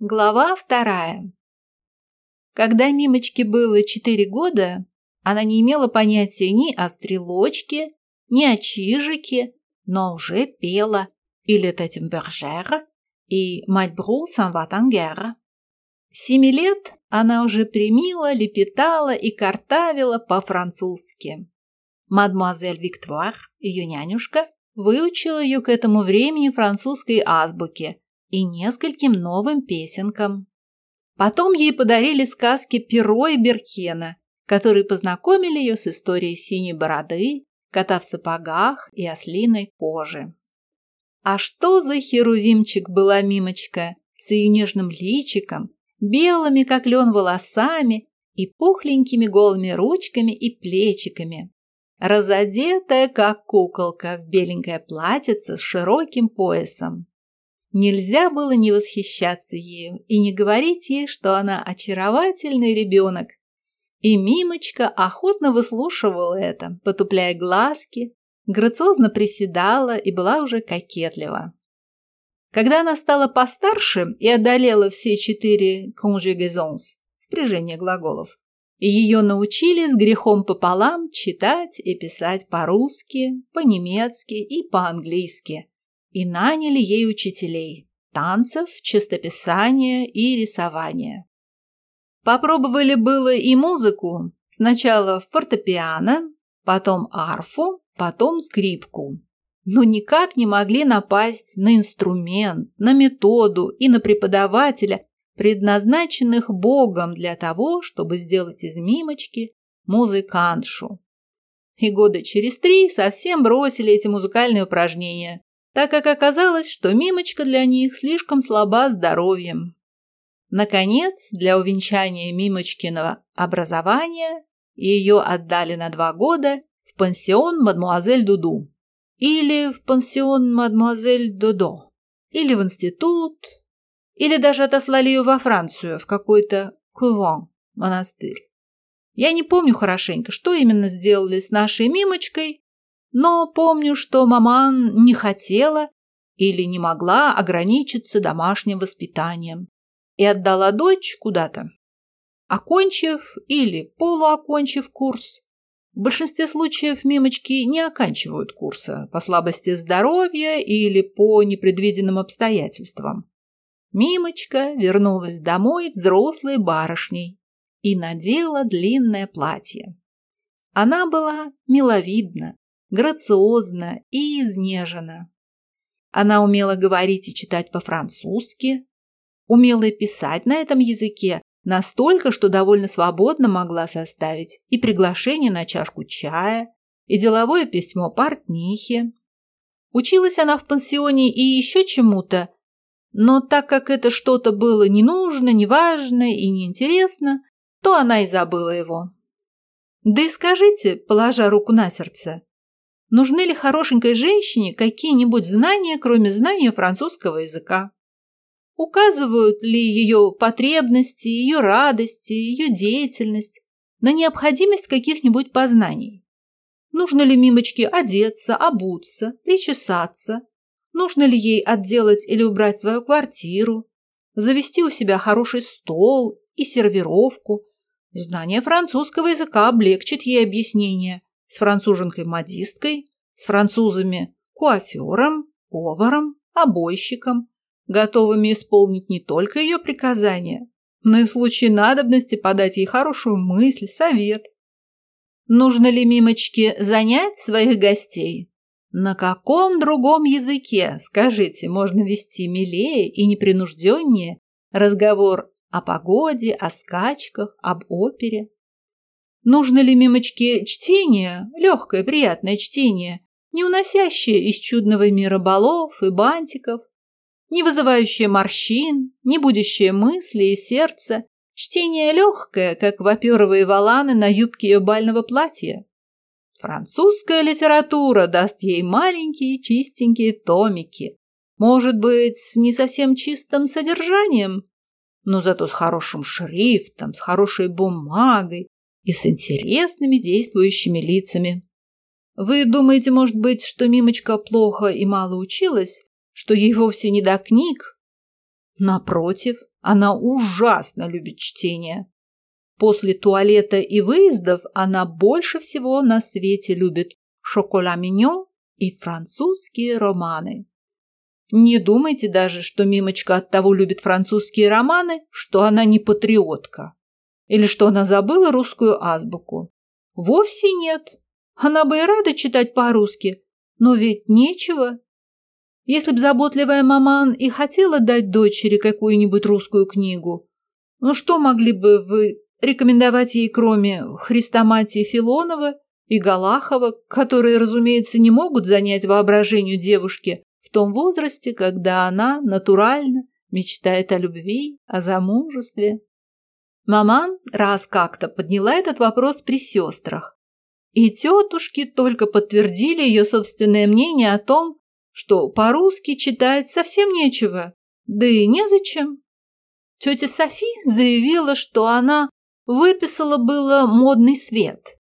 Глава вторая. Когда Мимочке было четыре года, она не имела понятия ни о стрелочке, ни о чижике, но уже пела и «Мать Бру s'en va en guerre». Семи лет она уже примила, лепетала и картавила по-французски. Мадемуазель Виктуар, ее нянюшка, выучила ее к этому времени французской азбуке – и нескольким новым песенкам. Потом ей подарили сказки Перо и Беркена, которые познакомили ее с историей синей бороды, кота в сапогах и ослиной кожи. А что за херувимчик была Мимочка с ее нежным личиком, белыми, как лен, волосами и пухленькими голыми ручками и плечиками, разодетая, как куколка, в беленькое платьице с широким поясом. Нельзя было не восхищаться ею и не говорить ей, что она очаровательный ребенок. И Мимочка охотно выслушивала это, потупляя глазки, грациозно приседала и была уже кокетлива. Когда она стала постарше и одолела все четыре conjugaisons, спряжение глаголов, ее научили с грехом пополам читать и писать по-русски, по-немецки и по-английски, и наняли ей учителей – танцев, чистописания и рисования. Попробовали было и музыку, сначала фортепиано, потом арфу, потом скрипку. Но никак не могли напасть на инструмент, на методу и на преподавателя, предназначенных Богом для того, чтобы сделать из Мимочки музыкантшу. И года через три совсем бросили эти музыкальные упражнения, так как оказалось, что Мимочка для них слишком слаба здоровьем. Наконец, для увенчания Мимочкиного образования ее отдали на два года в пансион мадмуазель Дуду или в пансион мадмуазель Додо или в институт, или даже отослали ее во Францию в какой-то Куван монастырь. Я не помню хорошенько, что именно сделали с нашей Мимочкой, но помню, что маман не хотела или не могла ограничиться домашним воспитанием и отдала дочь куда-то. Окончив или полуокончив курс, в большинстве случаев мимочки не оканчивают курса по слабости здоровья или по непредвиденным обстоятельствам. Мимочка вернулась домой взрослой барышней и надела длинное платье. Она была миловидна, грациозна и изнежена. Она умела говорить и читать по-французски, умела писать на этом языке настолько, что довольно свободно могла составить и приглашение на чашку чая, и деловое письмо портнихе. Училась она в пансионе и еще чему-то, но так как это что-то было не нужно, не важно и неинтересно, то она и забыла его. Да и скажите, положа руку на сердце, Нужны ли хорошенькой женщине какие-нибудь знания, кроме знания французского языка? Указывают ли ее потребности, ее радости, ее деятельность на необходимость каких-нибудь познаний? Нужно ли Мимочке одеться, обуться, причесаться? Нужно ли ей отделать или убрать свою квартиру? Завести у себя хороший стол и сервировку? Знание французского языка облегчит ей объяснение – с француженкой-модисткой, с французами куафером, поваром, обойщиком, готовыми исполнить не только ее приказания, но и в случае надобности подать ей хорошую мысль, совет. Нужно ли Мимочке занять своих гостей? На каком другом языке, скажите, можно вести милее и непринужденнее разговор о погоде, о скачках, об опере? Нужно ли мимочке чтение, легкое, приятное чтение, не уносящее из чудного мира балов и бантиков, не вызывающее морщин, не будущее мысли и сердца, чтение легкое, как ваперовые валаны на юбке ее бального платья. Французская литература даст ей маленькие чистенькие томики, может быть, с не совсем чистым содержанием, но зато с хорошим шрифтом, с хорошей бумагой, и с интересными действующими лицами. Вы думаете, может быть, что Мимочка плохо и мало училась, что ей вовсе не до книг? Напротив, Она ужасно любит чтение. После туалета и выездов она больше всего на свете любит шокола-миньон и французские романы. Не думайте даже, что Мимочка от того любит французские романы, что она не патриотка. Или что она забыла русскую азбуку. Вовсе нет. Она бы и рада читать по-русски, но ведь нечего. Если б заботливая маман и хотела дать дочери какую-нибудь русскую книгу, ну что могли бы вы рекомендовать ей, кроме Христоматии Филонова и Галахова, которые, разумеется, не могут занять воображению девушки в том возрасте, когда она натурально мечтает о любви, о замужестве. Маман раз как-то подняла этот вопрос при сестрах, и тетушки только подтвердили ее собственное мнение о том, что по-русски читать совсем нечего, да и незачем. Тетя Софи заявила, что она выписала было модный свет –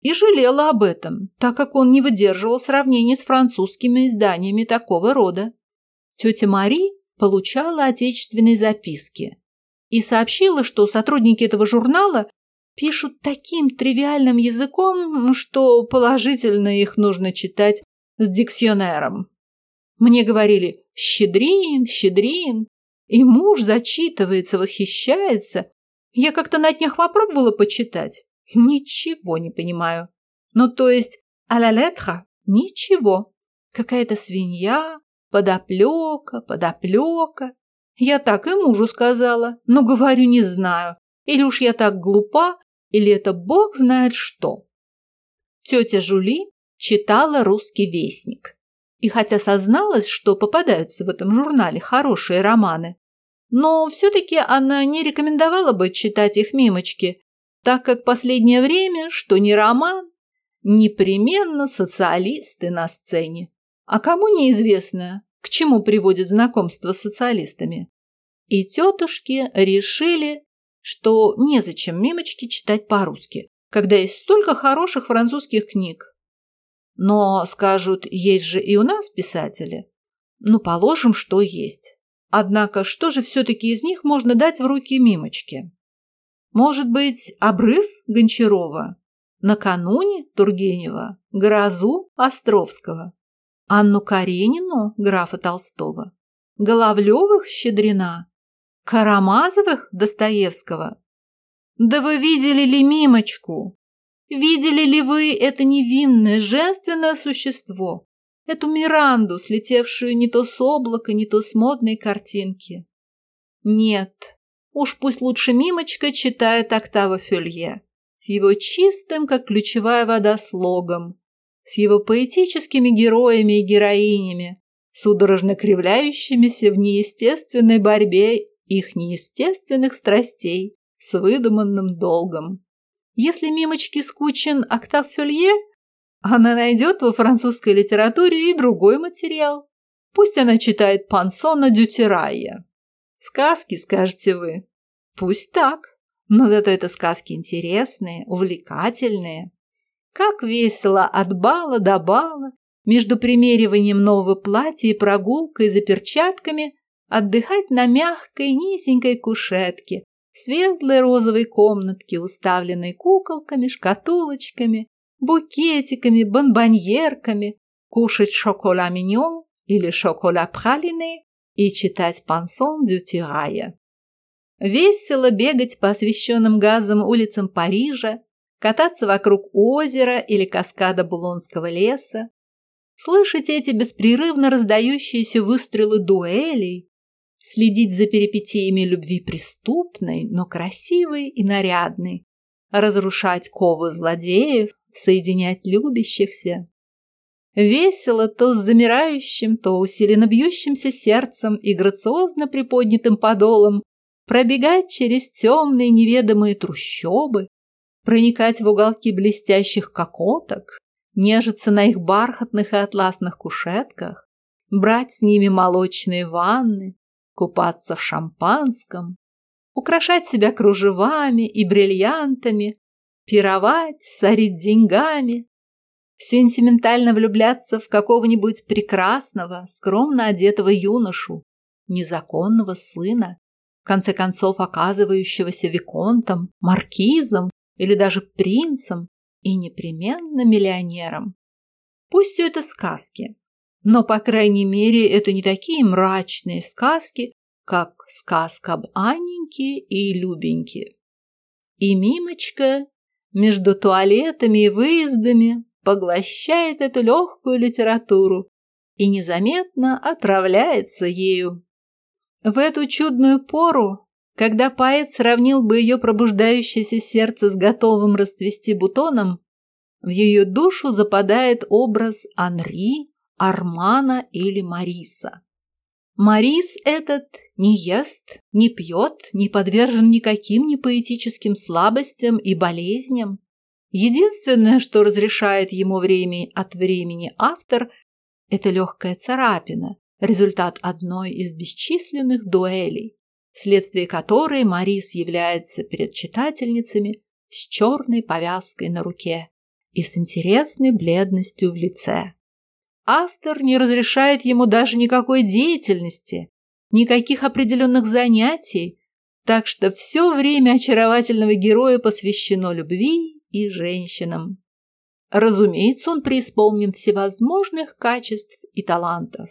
и жалела об этом, так как он не выдерживал сравнений с французскими изданиями такого рода. Тетя Мари получала отечественные записки и сообщила, что сотрудники этого журнала пишут таким тривиальным языком, что положительно их нужно читать с диксионером. Мне говорили «щедрин, щедрин», и муж зачитывается, восхищается. Я как-то на днях попробовала почитать. Ничего не понимаю. Ну, то есть, а ла летра? Ничего. Какая-то свинья, подоплека, подоплека. Я так и мужу сказала, но говорю, не знаю. Или уж я так глупа, или это бог знает что. Тетя Жули читала «Русский вестник». И хотя созналась, что попадаются в этом журнале хорошие романы, но все-таки она не рекомендовала бы читать их мимочки, так как последнее время, что не роман, непременно социалисты на сцене. А кому неизвестно, к чему приводит знакомство с социалистами. И тетушки решили, что незачем мимочки читать по-русски, когда есть столько хороших французских книг. Но, скажут, есть же и у нас писатели. Ну, положим, что есть. Однако, что же все-таки из них можно дать в руки мимочки? Может быть, обрыв Гончарова? Накануне Тургенева? Грозу Островского? Анну Каренину графа Толстого? Головлевых Щедрина? Карамазовых Достоевского? Да вы видели ли Мимочку? Видели ли вы это невинное, женственное существо, эту Миранду, слетевшую не то с облака, не то с модной картинки? Нет, Уж пусть лучше Мимочка читает Октава Фюлье с его чистым, как ключевая вода, слогом, с его поэтическими героями и героинями, судорожно кривляющимися в неестественной борьбе их неестественных страстей с выдуманным долгом. Если Мимочке скучен Октав Фюлье, она найдет во французской литературе и другой материал. Пусть она читает Пансона Дютерайя. Сказки, скажете вы. Пусть так, но зато это сказки интересные, увлекательные. Как весело от бала до бала, между примериванием нового платья и прогулкой за перчатками, отдыхать на мягкой низенькой кушетке, светлой розовой комнатке, уставленной куколками, шкатулочками, букетиками, бонбоньерками, кушать шокола-миньон или шокола-пралине и читать пансон дютирая. Весело бегать по освещенным газом улицам Парижа, кататься вокруг озера или каскада Булонского леса, слышать эти беспрерывно раздающиеся выстрелы дуэлей, следить за перипетиями любви преступной, но красивой и нарядной, разрушать ковы злодеев, соединять любящихся. Весело то с замирающим, то усиленно бьющимся сердцем и грациозно приподнятым подолом пробегать через темные неведомые трущобы, проникать в уголки блестящих кокоток, нежиться на их бархатных и атласных кушетках, брать с ними молочные ванны, купаться в шампанском, украшать себя кружевами и бриллиантами, пировать, сорить деньгами, сентиментально влюбляться в какого-нибудь прекрасного, скромно одетого юношу, незаконного сына, конце концов оказывающегося виконтом, маркизом или даже принцем и непременно миллионером. Пусть все это сказки, но, по крайней мере, это не такие мрачные сказки, как сказка об Анненьке и Любеньке. И Мимочка между туалетами и выездами поглощает эту легкую литературу и незаметно отравляется ею. В эту чудную пору, когда поэт сравнил бы ее пробуждающееся сердце с готовым расцвести бутоном, в ее душу западает образ Анри, Армана или Мариса. Марис этот не ест, не пьет, не подвержен никаким непоэтическим слабостям и болезням. Единственное, что разрешает ему время от времени автор, это легкая царапина, результат одной из бесчисленных дуэлей, вследствие которой Марис является перед читательницами с черной повязкой на руке и с интересной бледностью в лице. Автор не разрешает ему даже никакой деятельности, никаких определенных занятий, так что все время очаровательного героя посвящено любви и женщинам. Разумеется, он преисполнен всевозможных качеств и талантов.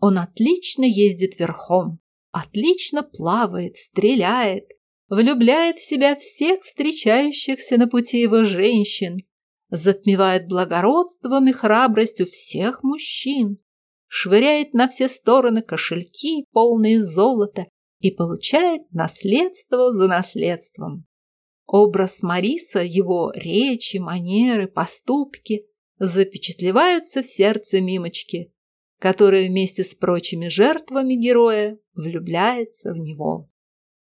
Он отлично ездит верхом, отлично плавает, стреляет, влюбляет в себя всех встречающихся на пути его женщин, затмевает благородством и храбростью всех мужчин, швыряет на все стороны кошельки, полные золота, и получает наследство за наследством. Образ Мариса, его речи, манеры, поступки запечатлеваются в сердце Мимочки, которая вместе с прочими жертвами героя влюбляется в него.